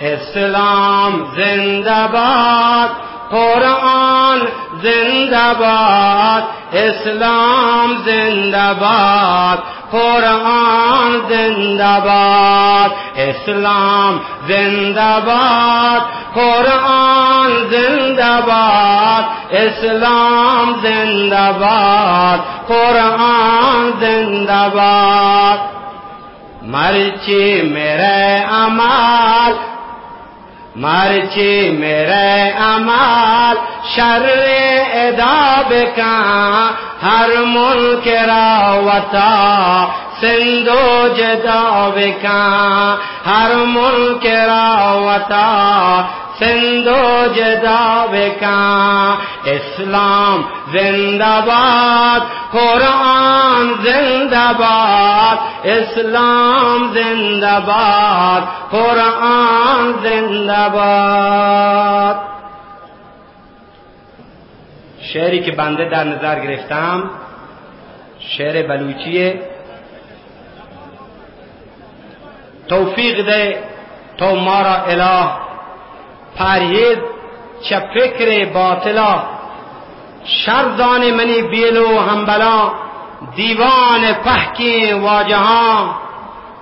اسلام زنده باد قرآن زنده باد اسلام زنده باد قرآن زنده باد اسلام زنده باد قرآن زنده باد اسلام زنده باد قرآن زنده باد مرچی میرے امال مرچی میرے امال، شر ادا کا ہر ملک راوتا سندھو جداب کا ہر ملک راوتا سندو جدا بکا. اسلام زندہ باد قرآن زندہ باد اسلام زندہ باد قرآن زندہ باد شعری که بنده در نظر گرفتم شعر بلوچیه. توفیق ده تو ما را اله پرهیز چه فکر باطلا. شرزان منی بیلو همبلا دیوان پحکی واجهان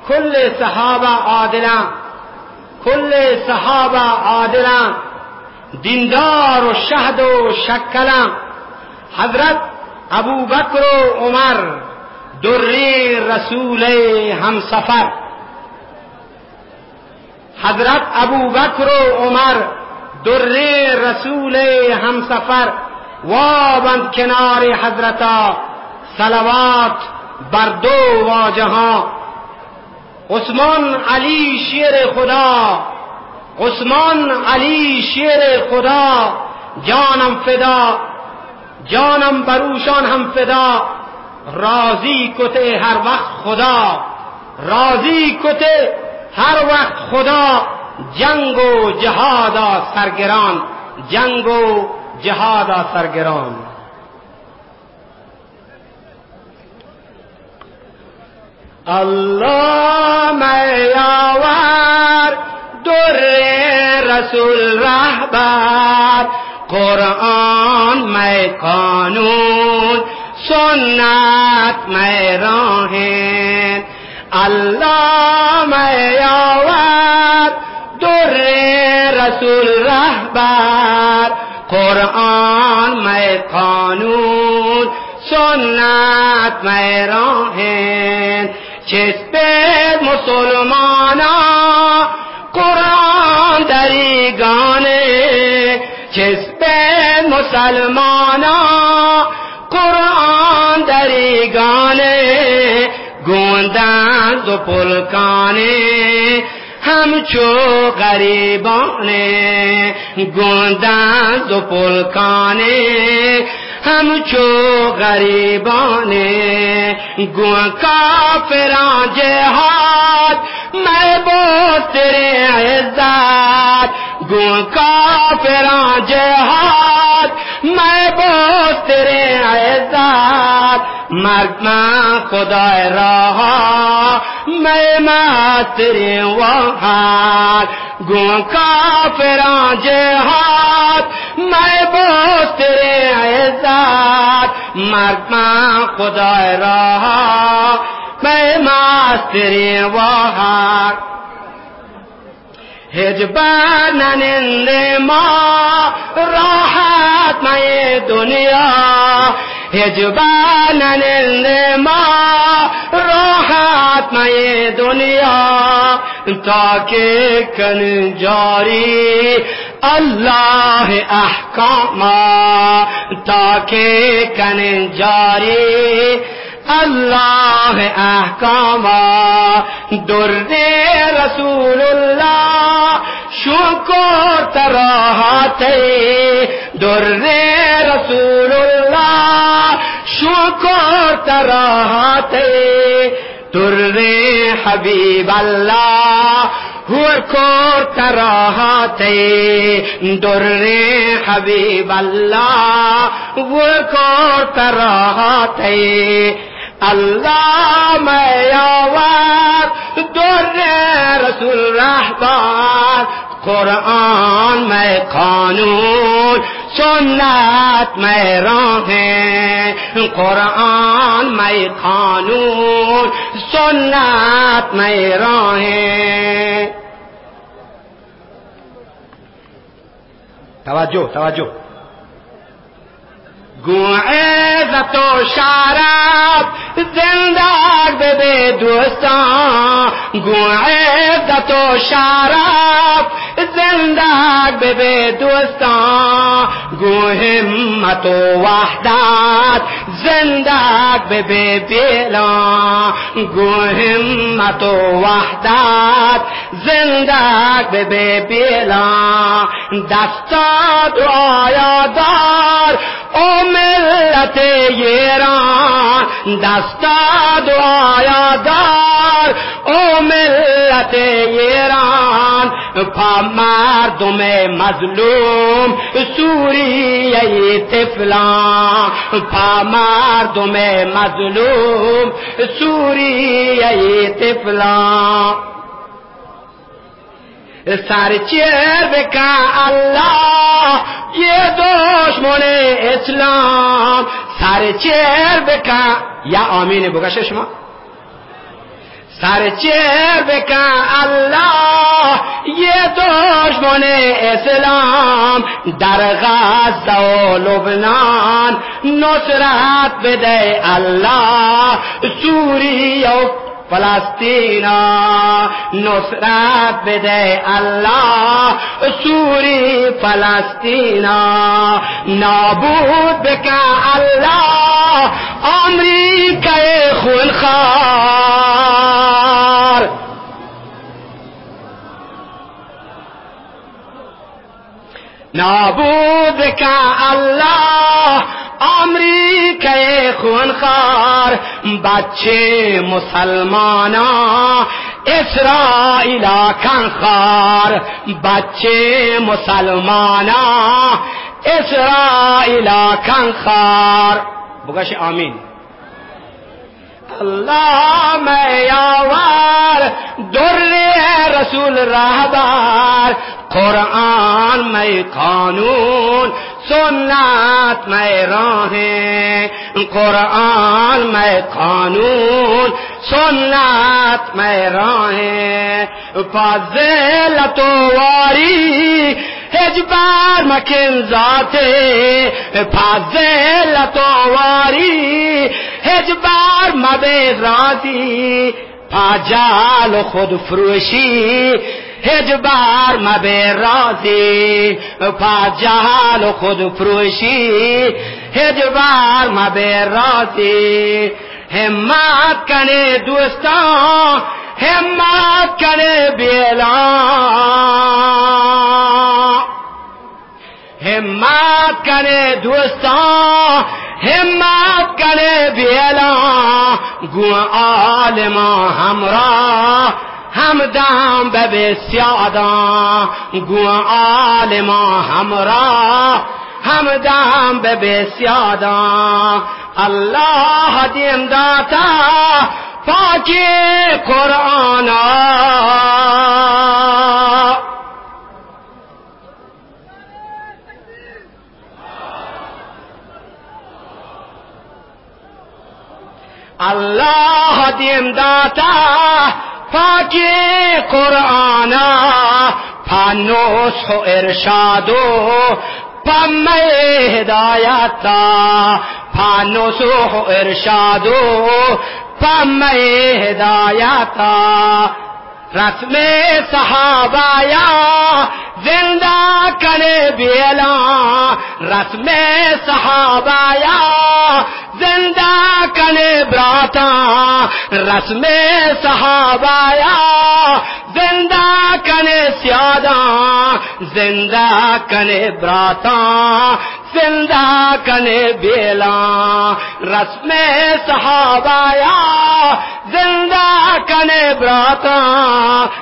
کل صحابه عادلا کل صحابه عادلا. دیندار و شهد و شکلا. حضرت ابو بکر و عمر دری رسول همسفر. حضرت ابو بکر و عمر در رسول همسفر وابند کنار حضرتا سلوات بر دو واجه ها. عثمان علی شیر خدا عثمان علی شیر خدا جانم فدا جانم بروشان هم فدا. راضی کته هر وقت خدا راضی کته هر وقت خدا جنگ و جهادا سرگران جنگ و جهادا سرگران. الله میاور در رسول رهبر قرآن می قانون سنت می راهن. الله میاور در رسول رهبر قرآن می قانون سنت می راهن چسبت مسلمانا قرآن دریگانه چسبت مسلمانا دو پلکانے، ہم چو غریبوں نے گوندا دو پلکانے، ہم چو غریبوں نے گون کا فران جہاد، میں بو تیرے عزت گون کا فران جہاد، میں تیرے عزت مرنا خدا رہا میں ماتری وہاں، گوں کا فران جہاد میں بہت تیرے عزت مرنا خدا رہا میں ماتری وہاں۔ ہجبان نند ماں راحت میں دنیا۔ ہجبان نند ماں راحت میں دنیا۔ تاکہ کن جاری اللہ احکامہ، تاکہ کن جاری۔ اللہ احکام در رسول اللہ شکو تراہ در رسول اللہ شکو تراہ در حبیب اللہ ہور کو تراہتے در حبیب اللہ ہور کو تراہتے الله میاوت در رسول رهبر قرآن میں قانون سنت میں راہیں قرآن میں قانون سنت میں راہیں توجه توجه. گوعزت و شراب زندار بده دوستان. گوعزت و شراب زندار بده دوستان. گو همت و وحدت زندار بده بیلان. گو همت و وحدت زندگ به دستاد آیا دار او ملت ایران. دستا دعایا دار او ملت ایران. پا مردم مظلوم سوریه تفلان پا مردم مظلوم سوریه تفلان سر چیر بکن. الله یه دشمن اسلام. سر چیر بکن. یا آمین بگشه شما سر چیر بکن. الله یه دشمن اسلام. در غزه و لبنان نصرت بده. الله سوریه و فلسطینا نصرت بده الله. سوری فلسطینا نابود بکن الله. آمریکای خونخوار نابود بکن الله. آمریکے خونخار بچے مسلمانا اسرا خار بچے مسلمانا اسرائیلا خار بگش آمین۔ الله میں یاور در رسول رهبر قرآن میں قانون، سنت میں راہیں، قرآن میں قانون، سنت میں راہیں۔ فضلت واری هجبر مکن ذاته فضلت واری هجبر مبه ذاتی پاجال خود فروشی. هجبر مبه رازی پاجال خود فروشی. هجبر مبه رازی همت کنه دوستان همت کنه بیلا ہمت کرے دوستاں، ہمت کرے بیلا۔ گو عالما ہمراہ ہم دام بے سیاداں گو عالما ہمراہ ہم دام بے سیاداں اللہ دیم داتا پاچے قرآن۔ الله دیم داتا پاکی قرآنا پنوس و ارشاد و پم هدایتا پنوس و ارشاد و پم هدایتا رت میں صحابہ زندہ کرے بیلا رت میں صحابہ زندہ کرے براتا۔ رس میں صحابہ زندہ کنے سیادا زندہ کنے براتا زندہ کنے بیلا رسم صحابایا زندہ کنے براتا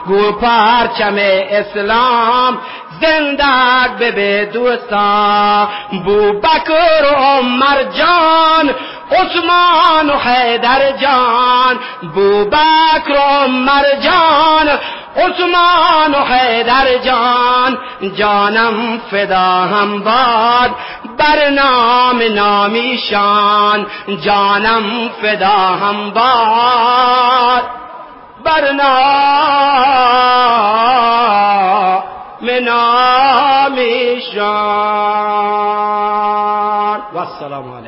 گو پرچم اسلام زندگ به به دوستا بو بکر، عمر جان، عثمان حیدر جان۔ بو بکر، عمر جان عثمان و حیدر جان جانم فدا هم باد. بر نام نامیشان جانم فدا هم باد. بر نام نامیشان. و السلام علیکم.